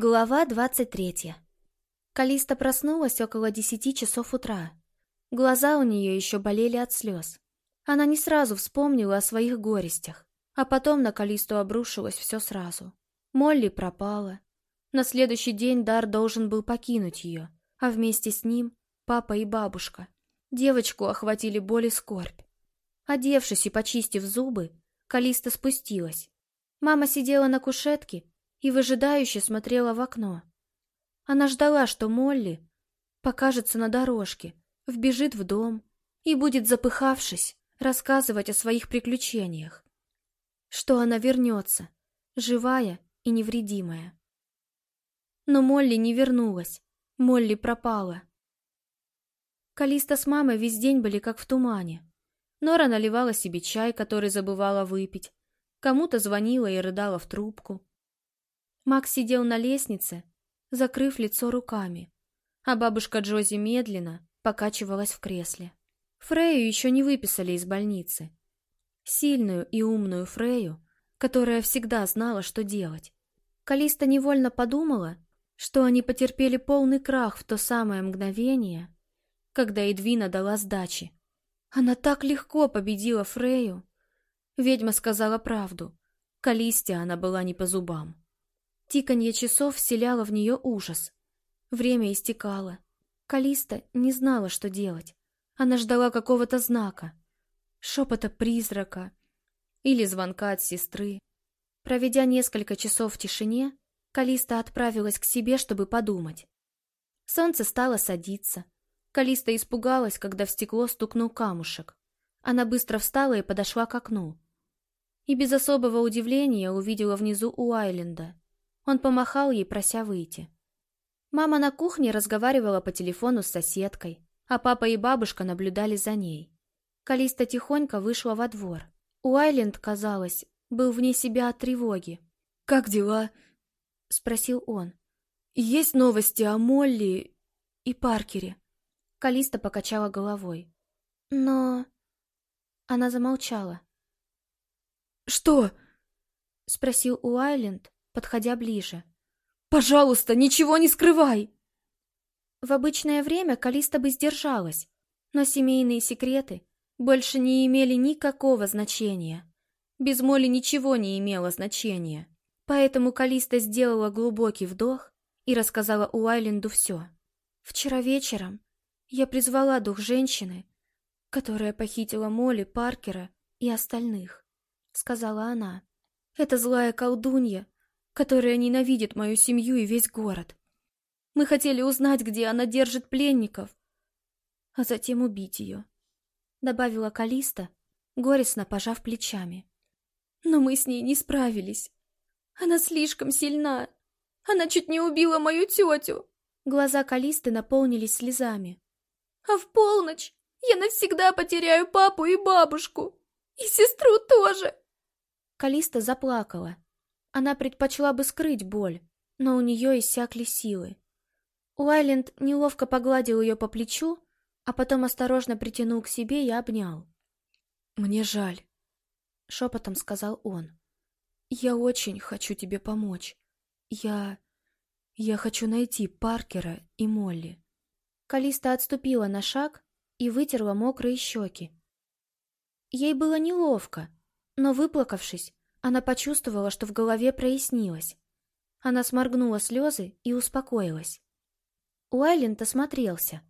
Глава двадцать третья. Калиста проснулась около десяти часов утра. Глаза у нее еще болели от слез. Она не сразу вспомнила о своих горестях, а потом на Калисту обрушилось все сразу. Молли пропала. На следующий день Дар должен был покинуть ее, а вместе с ним папа и бабушка. Девочку охватили боль и скорбь. Одевшись и почистив зубы, Калиста спустилась. Мама сидела на кушетке и выжидающе смотрела в окно. Она ждала, что Молли покажется на дорожке, вбежит в дом и будет, запыхавшись, рассказывать о своих приключениях. Что она вернется, живая и невредимая. Но Молли не вернулась, Молли пропала. Калиста с мамой весь день были как в тумане. Нора наливала себе чай, который забывала выпить. Кому-то звонила и рыдала в трубку. Макс сидел на лестнице, закрыв лицо руками, а бабушка Джози медленно покачивалась в кресле. Фрею еще не выписали из больницы. Сильную и умную Фрею, которая всегда знала, что делать. Калиста невольно подумала, что они потерпели полный крах в то самое мгновение, когда Эдвина дала сдачи. Она так легко победила Фрею. Ведьма сказала правду. Калисте она была не по зубам. Тиканье часов вселяло в нее ужас. Время истекало. Калиста не знала, что делать. Она ждала какого-то знака. Шепота призрака. Или звонка от сестры. Проведя несколько часов в тишине, Калиста отправилась к себе, чтобы подумать. Солнце стало садиться. Калиста испугалась, когда в стекло стукнул камушек. Она быстро встала и подошла к окну. И без особого удивления увидела внизу Уайленда. Он помахал ей, прося выйти. Мама на кухне разговаривала по телефону с соседкой, а папа и бабушка наблюдали за ней. Калиста тихонько вышла во двор. Уайленд, казалось, был вне себя от тревоги. «Как дела?» — спросил он. «Есть новости о Молли и Паркере?» Калиста покачала головой. «Но...» Она замолчала. «Что?» — спросил Уайленд, подходя ближе. «Пожалуйста, ничего не скрывай!» В обычное время Калиста бы сдержалась, но семейные секреты больше не имели никакого значения. Без Моли ничего не имело значения. Поэтому Калиста сделала глубокий вдох и рассказала Уайленду все. «Вчера вечером я призвала дух женщины, которая похитила Молли, Паркера и остальных», — сказала она. «Это злая колдунья, которая ненавидит мою семью и весь город. Мы хотели узнать, где она держит пленников, а затем убить ее», — добавила Калиста, горестно пожав плечами. «Но мы с ней не справились. Она слишком сильна. Она чуть не убила мою тетю». Глаза Калисты наполнились слезами. «А в полночь я навсегда потеряю папу и бабушку. И сестру тоже!» Калиста заплакала. Она предпочла бы скрыть боль, но у нее иссякли силы. Уайленд неловко погладил ее по плечу, а потом осторожно притянул к себе и обнял. «Мне жаль», — шепотом сказал он. «Я очень хочу тебе помочь. Я... я хочу найти Паркера и Молли». Калиста отступила на шаг и вытерла мокрые щеки. Ей было неловко, но, выплакавшись, она почувствовала, что в голове прояснилось. Она сморгнула слезы и успокоилась. Уайленд осмотрелся,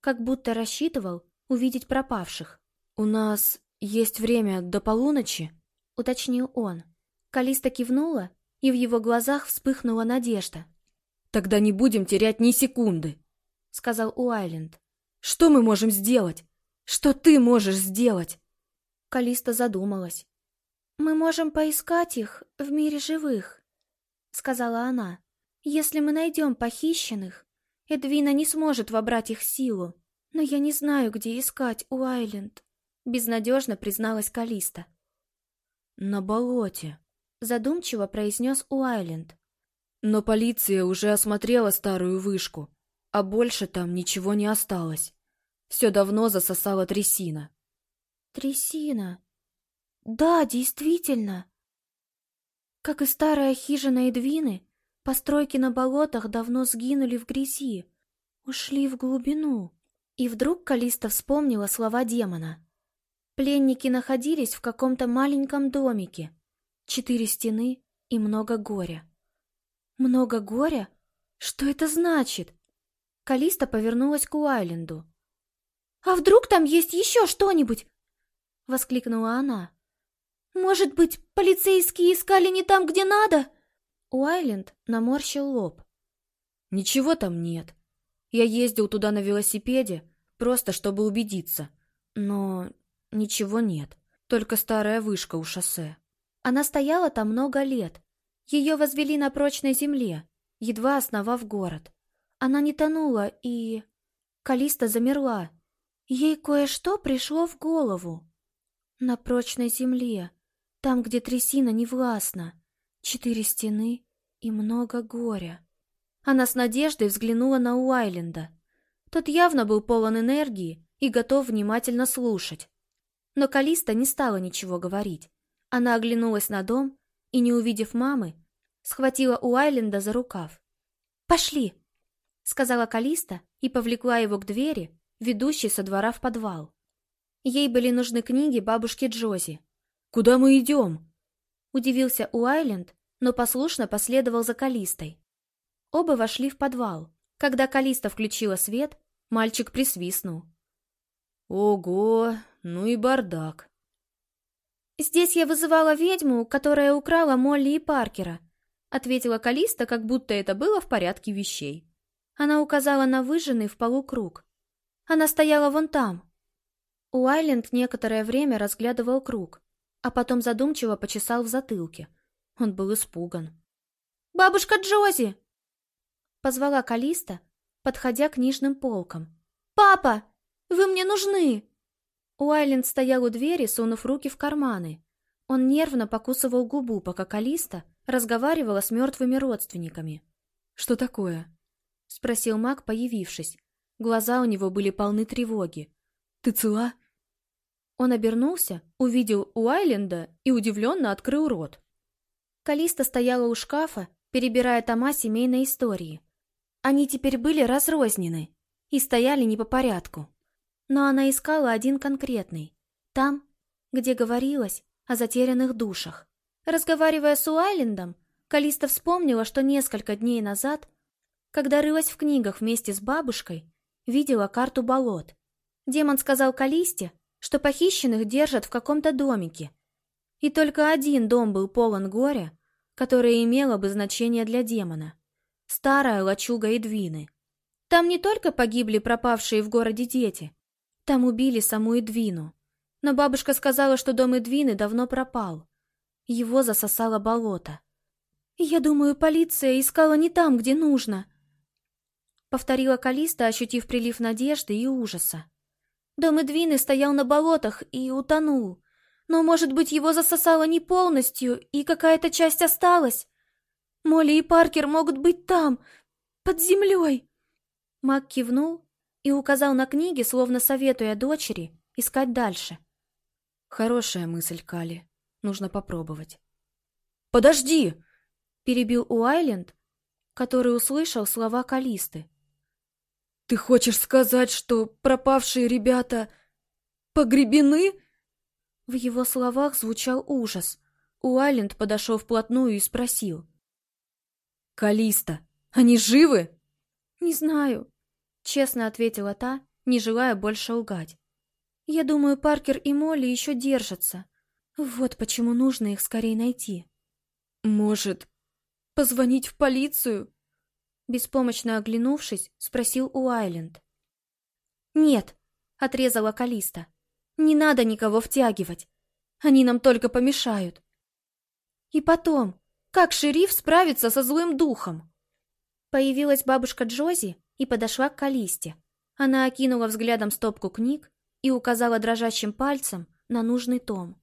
как будто рассчитывал увидеть пропавших. «У нас есть время до полуночи?» — уточнил он. Калиста кивнула, и в его глазах вспыхнула надежда. «Тогда не будем терять ни секунды», — сказал Уайленд. «Что мы можем сделать? Что ты можешь сделать?» Калиста задумалась. «Мы можем поискать их в мире живых», — сказала она. «Если мы найдем похищенных, Эдвина не сможет вобрать их силу. Но я не знаю, где искать Уайленд», — безнадежно призналась Калиста. «На болоте», — задумчиво произнес Уайленд. «Но полиция уже осмотрела старую вышку, а больше там ничего не осталось. Все давно засосала трясина». «Трясина», да, действительно. Как и старая хижина Эдвины, Постройки на болотах давно сгинули в грязи, ушли в глубину. И вдруг Калиста вспомнила слова демона. Пленники находились в каком-то маленьком домике. Четыре стены и много горя. Много горя? Что это значит? Калиста повернулась к Уайленду. «А вдруг там есть еще что-нибудь?» — воскликнула она. «Может быть, полицейские искали не там, где надо?» Уайленд наморщил лоб. «Ничего там нет. Я ездил туда на велосипеде, просто чтобы убедиться. Но ничего нет, только старая вышка у шоссе». Она стояла там много лет. Ее возвели на прочной земле, едва основав город. Она не тонула и... Калиста замерла. Ей кое-что пришло в голову. На прочной земле, там, где трясина не властна, четыре стены и много горя. Она с надеждой взглянула на Уайленда. Тот явно был полон энергии и готов внимательно слушать. Но Калиста не стала ничего говорить. Она оглянулась на дом и, не увидев мамы, схватила Уайленда за рукав. «Пошли!» — сказала Калиста и повлекла его к двери, ведущей со двора в подвал. Ей были нужны книги бабушки Джози. «Куда мы идем?» — удивился Уайленд, но послушно последовал за Калистой. Оба вошли в подвал. Когда Калиста включила свет, мальчик присвистнул. «Ого, ну и бардак!» «Здесь я вызывала ведьму, которая украла Молли и Паркера», ответила Калиста, как будто это было в порядке вещей. Она указала на выжженный в полу круг. Она стояла вон там. Уайленд некоторое время разглядывал круг, а потом задумчиво почесал в затылке. Он был испуган. «Бабушка Джози!» Позвала Калиста, подходя к книжным полкам. «Папа, вы мне нужны!» Уайленд стоял у двери, сунув руки в карманы. Он нервно покусывал губу, пока Калиста разговаривала с мертвыми родственниками. «Что такое?» — спросил маг, появившись. Глаза у него были полны тревоги. «Ты цела?» Он обернулся, увидел Уайленда и удивленно открыл рот. Калиста стояла у шкафа, перебирая тома семейной истории. Они теперь были разрознены и стояли не по порядку. Но она искала один конкретный. Там, где говорилось о затерянных душах. Разговаривая с Уайлендом, Калиста вспомнила, что несколько дней назад когда рылась в книгах вместе с бабушкой, видела карту болот. Демон сказал Калисте, что похищенных держат в каком-то домике. И только один дом был полон горя, которое имело бы значение для демона. Старая лачуга Эдвины. Там не только погибли пропавшие в городе дети, там убили саму Эдвину. Но бабушка сказала, что дом Эдвины давно пропал. Его засосало болото. Я думаю, полиция искала не там, где нужно, Повторила Калиста, ощутив прилив надежды и ужаса. Дом Эдвины стоял на болотах и утонул. Но, может быть, его засосало не полностью, и какая-то часть осталась. Молли и Паркер могут быть там, под землей. Мак кивнул и указал на книги, словно советуя дочери искать дальше. Хорошая мысль, Кали. Нужно попробовать. «Подожди!» — перебил Уайленд, который услышал слова Калисты. «Ты хочешь сказать, что пропавшие ребята погребены?» В его словах звучал ужас. Уайленд подошел вплотную и спросил. «Калиста, они живы?» «Не знаю», — честно ответила та, не желая больше лгать. «Я думаю, Паркер и Молли еще держатся. Вот почему нужно их скорее найти». «Может, позвонить в полицию?» Беспомощно оглянувшись, спросил Уайленд. «Нет», — отрезала Калиста. «Не надо никого втягивать. Они нам только помешают». «И потом, как шериф справится со злым духом?» Появилась бабушка Джози и подошла к Калисте. Она окинула взглядом стопку книг и указала дрожащим пальцем на нужный том.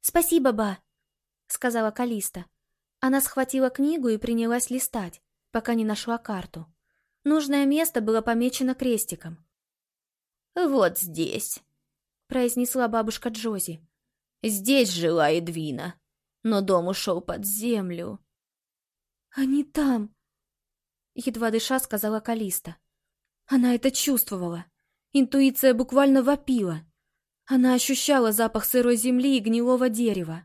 «Спасибо, ба», — сказала Калиста. Она схватила книгу и принялась листать пока не нашла карту. Нужное место было помечено крестиком. «Вот здесь», — произнесла бабушка Джози. «Здесь жила Эдвина, но дом ушел под землю». «Они там!» Едва дыша, сказала Калиста. Она это чувствовала. Интуиция буквально вопила. Она ощущала запах сырой земли и гнилого дерева.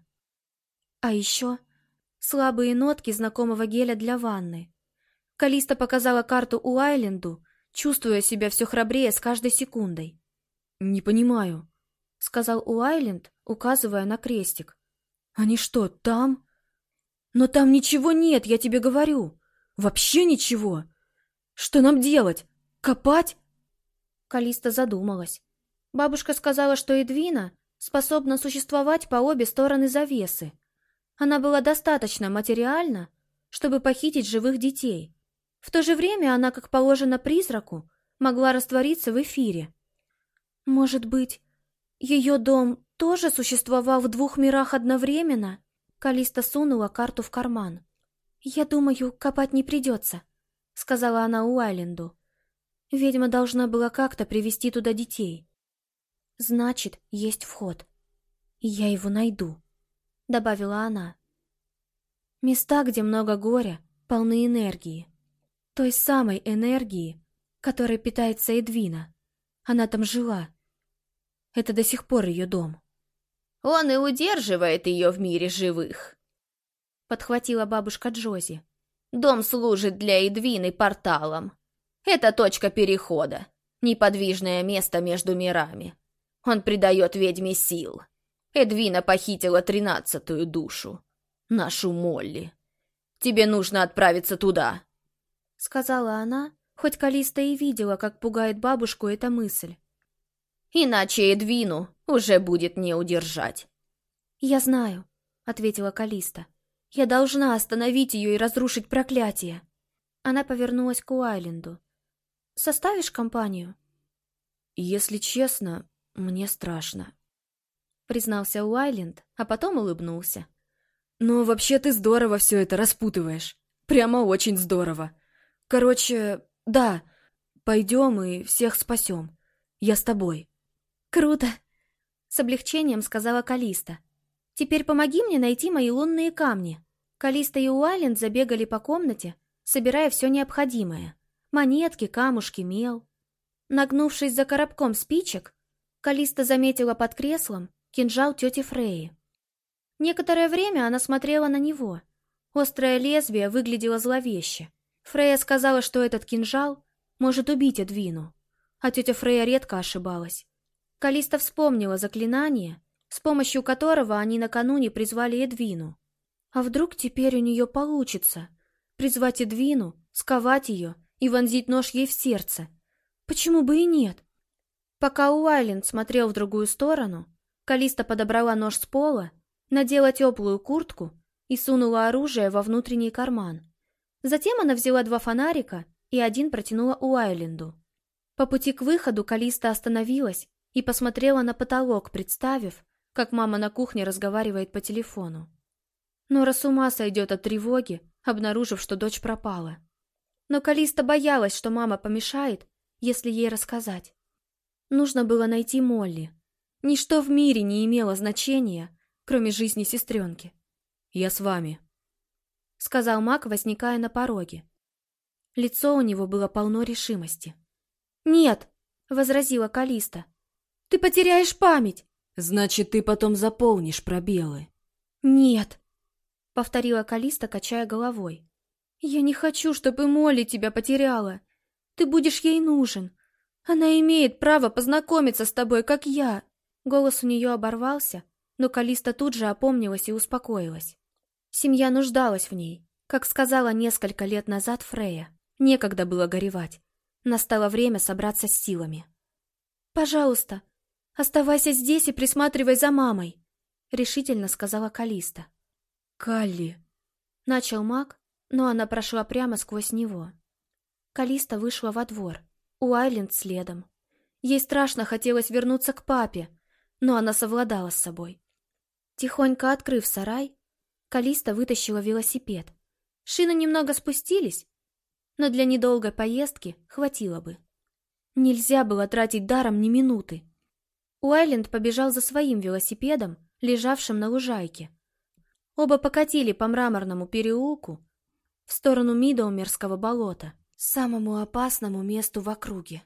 А еще слабые нотки знакомого геля для ванны. Калиста показала карту Уайленду, чувствуя себя все храбрее с каждой секундой. «Не понимаю», — сказал Уайленд, указывая на крестик. «Они что, там?» «Но там ничего нет, я тебе говорю. Вообще ничего. Что нам делать? Копать?» Калиста задумалась. Бабушка сказала, что Эдвина способна существовать по обе стороны завесы. Она была достаточно материальна, чтобы похитить живых детей. В то же время она, как положено призраку, могла раствориться в эфире. Может быть, ее дом тоже существовал в двух мирах одновременно? Калиста сунула карту в карман. «Я думаю, копать не придется», — сказала она Уайленду. «Ведьма должна была как-то привести туда детей. Значит, есть вход. Я его найду», — добавила она. Места, где много горя, полны энергии. Той самой энергии, которой питается Эдвина. Она там жила. Это до сих пор ее дом. Он и удерживает ее в мире живых. Подхватила бабушка Джози. Дом служит для Эдвины порталом. Это точка перехода, неподвижное место между мирами. Он придает ведьме сил. Эдвина похитила тринадцатую душу, нашу Молли. Тебе нужно отправиться туда, — сказала она, хоть Калиста и видела, как пугает бабушку эта мысль. Иначе Эдвину уже будет не удержать. «Я знаю», — ответила Калиста. «Я должна остановить ее и разрушить проклятие». Она повернулась к Уайленду. «Составишь компанию?» «Если честно, мне страшно», — признался Уайленд, а потом улыбнулся. «Но вообще ты здорово все это распутываешь. Прямо очень здорово. Короче, да, пойдем и всех спасем. Я с тобой». «Круто!» — с облегчением сказала Калиста. «Теперь помоги мне найти мои лунные камни». Калиста и Уайленд забегали по комнате, собирая все необходимое. Монетки, камушки, мел. Нагнувшись за коробком спичек, Калиста заметила под креслом кинжал тети Фреи. Некоторое время она смотрела на него. Острое лезвие выглядело зловеще. Фрея сказала, что этот кинжал может убить Эдвину. А тетя Фрея редко ошибалась. Калиста вспомнила заклинание, с помощью которого они накануне призвали Эдвину. А вдруг теперь у нее получится? Призвать Эдвину, сковать ее и вонзить нож ей в сердце. Почему бы и нет? Пока Уайленд смотрел в другую сторону, Калиста подобрала нож с пола, надела теплую куртку и сунула оружие во внутренний карман. Затем она взяла два фонарика и один протянула Уайленду. По пути к выходу Калиста остановилась и посмотрела на потолок, представив, как мама на кухне разговаривает по телефону. Нора с ума сойдет от тревоги, обнаружив, что дочь пропала. Но Калиста боялась, что мама помешает, если ей рассказать. Нужно было найти Молли. Ничто в мире не имело значения, кроме жизни сестренки. «Я с вами», — сказал Мак, возникая на пороге. Лицо у него было полно решимости. «Нет», — возразила Калиста, ты потеряешь память. Значит, ты потом заполнишь пробелы. Нет, повторила Калиста, качая головой. Я не хочу, чтобы Молли тебя потеряла. Ты будешь ей нужен. Она имеет право познакомиться с тобой, как я. Голос у нее оборвался, но Калиста тут же опомнилась и успокоилась. Семья нуждалась в ней, как сказала несколько лет назад Фрея. Некогда было горевать. Настало время собраться с силами. «Пожалуйста, «Оставайся здесь и присматривай за мамой», — решительно сказала Калиста. «Калли», — начал маг, но она прошла прямо сквозь него. Калиста вышла во двор, Уайленд следом. Ей страшно хотелось вернуться к папе, но она совладала с собой. Тихонько открыв сарай, Калиста вытащила велосипед. Шины немного спустились, но для недолгой поездки хватило бы. Нельзя было тратить даром ни минуты. Уайленд побежал за своим велосипедом, лежавшим на лужайке. Оба покатили по мраморному переулку, в сторону Мидоумерского болота, самому опасному месту в округе.